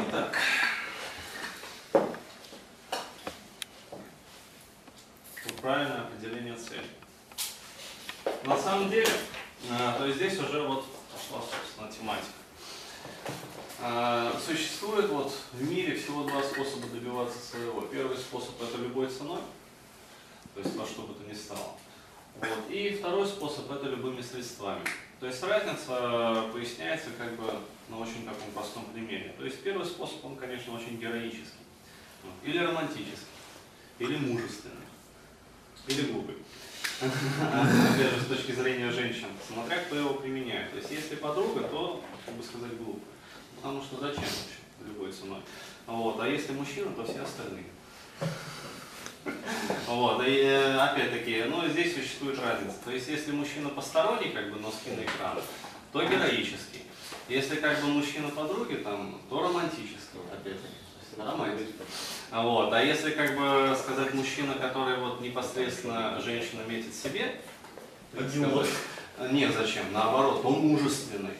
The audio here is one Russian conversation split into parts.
Итак. Правильное определение цели. На самом деле, а, то есть здесь уже вот пошла, собственно, тематика. А, существует вот в мире всего два способа добиваться своего. Первый способ это любой ценой, то есть во что бы то ни стало. Вот. И второй способ это любыми средствами. То есть разница поясняется как бы на очень таком простом примере. То есть первый способ, он, конечно, очень героический. Или романтический, или мужественный, или глупый. Опять же, с точки зрения женщин, смотря кто его применяет. То есть если подруга, то, как бы сказать, глупый. Потому что зачем вообще любой ценой? Вот. А если мужчина, то все остальные. Вот, и э, опять-таки, ну здесь существует разница. То есть если мужчина посторонний, как бы носки на экран, то героический. Если как бы мужчина подруги, там, то романтический, опять-таки. Романтик. Вот. А если как бы сказать мужчина, который вот непосредственно женщина метит себе, сказать, нет, зачем? Наоборот, он мужественный.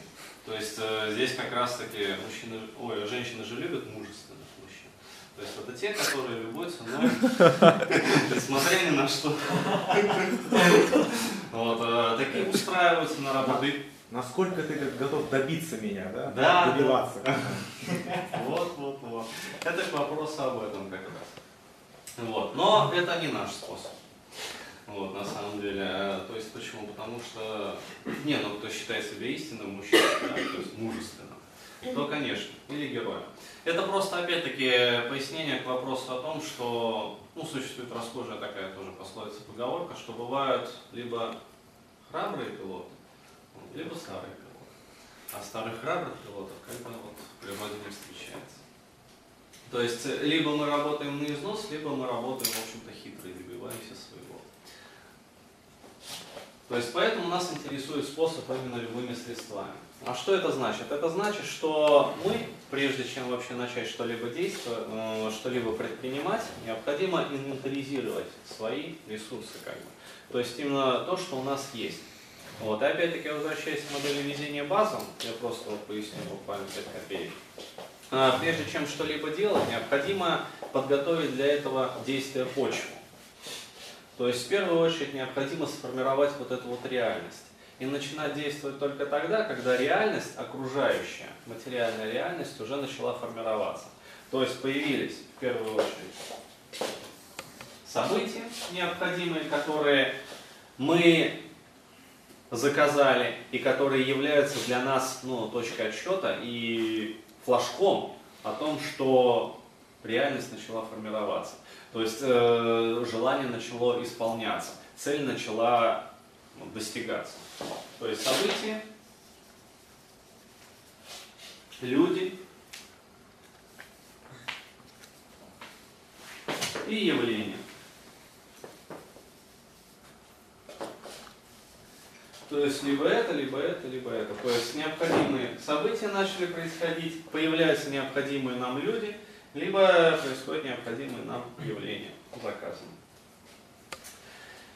То есть э, здесь как раз таки мужчины, ой, женщины же любят мужчин. То есть это те, которые любой ценой, несмотря ни на что, вот, э, такие устраиваются на работу. Насколько ты готов добиться меня, да? Да. Добиваться. Вот, вот, вот. Это к вопросу об этом как раз. Вот. Но это не наш способ. Вот, на самом деле. А, то есть почему? Потому что, не, ну кто считает себя истинным мужчиной, да, то есть мужественным, то, конечно, или героем. Это просто, опять-таки, пояснение к вопросу о том, что, ну, существует расхожая такая тоже пословица, поговорка, что бывают либо храбрые пилоты, либо старые пилоты. А старых храбрых пилотов как бы вот в природе не встречается. То есть, либо мы работаем на износ, либо мы работаем, в общем-то, хитро и добиваемся своего. То есть поэтому нас интересует способ именно любыми средствами. А что это значит? Это значит, что мы, прежде чем вообще начать что-либо действовать, э, что-либо предпринимать, необходимо инвентаризировать свои ресурсы. Как бы. То есть именно то, что у нас есть. Вот. И опять-таки, возвращаясь к модели везения базом, я просто вот поясню буквально 5 копеек. А, прежде чем что-либо делать, необходимо подготовить для этого действия почву. То есть в первую очередь необходимо сформировать вот эту вот реальность. И начинать действовать только тогда, когда реальность окружающая, материальная реальность уже начала формироваться. То есть появились в первую очередь события необходимые, которые мы заказали и которые являются для нас ну, точкой отсчета и флажком о том, что реальность начала формироваться. То есть э, желание начало исполняться, цель начала ну, достигаться. То есть события, люди и явления. То есть либо это, либо это, либо это. То есть необходимые события начали происходить, появляются необходимые нам люди, либо происходят необходимые нам явления заказаны.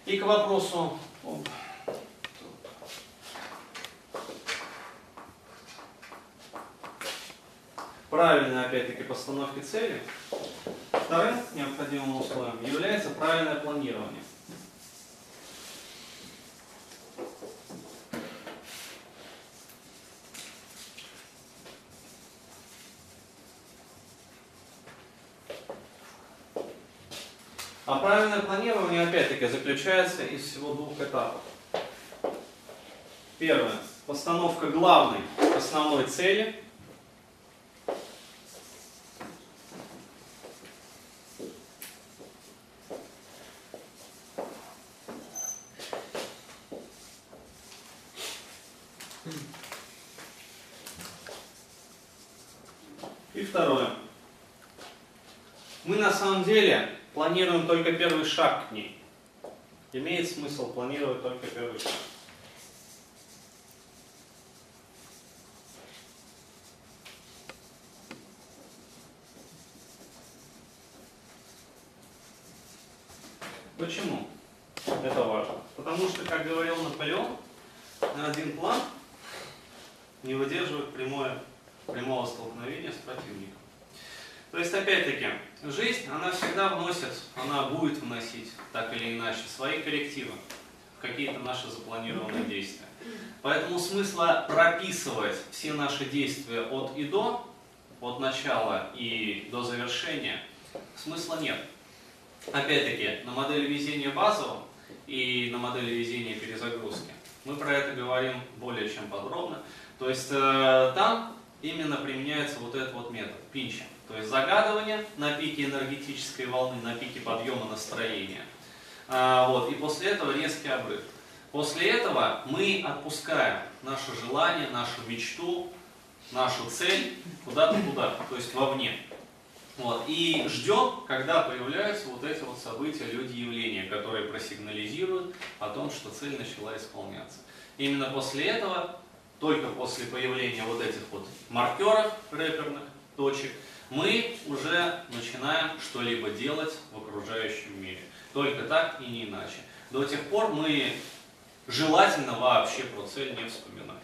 И к вопросу правильной, опять-таки, постановки цели, вторым необходимым условием является правильное планирование. А правильное планирование, опять-таки, заключается из всего двух этапов. Первое. Постановка главной, основной цели. И второе. Мы на самом деле планируем только первый шаг к ней. Имеет смысл планировать только первый шаг. Почему это важно? Потому что, как говорил Наполеон, на один план не выдерживает прямое, прямого столкновения с противником. То есть, опять-таки, жизнь, она всегда вносит, она будет вносить, так или иначе, свои коррективы в какие-то наши запланированные действия. Поэтому смысла прописывать все наши действия от и до, от начала и до завершения, смысла нет. Опять-таки, на модели везения базового и на модели везения перезагрузки мы про это говорим более чем подробно. То есть э, там именно применяется вот этот вот метод пинча. То есть загадывание на пике энергетической волны, на пике подъема настроения. А, вот, и после этого резкий обрыв. После этого мы отпускаем наше желание, нашу мечту, нашу цель куда-то туда, то есть вовне. Вот, и ждем, когда появляются вот эти вот события, люди, явления, которые просигнализируют о том, что цель начала исполняться. Именно после этого, только после появления вот этих вот маркеров рэперных точек, мы уже начинаем что-либо делать в окружающем мире. Только так и не иначе. До тех пор мы желательно вообще про цель не вспоминать.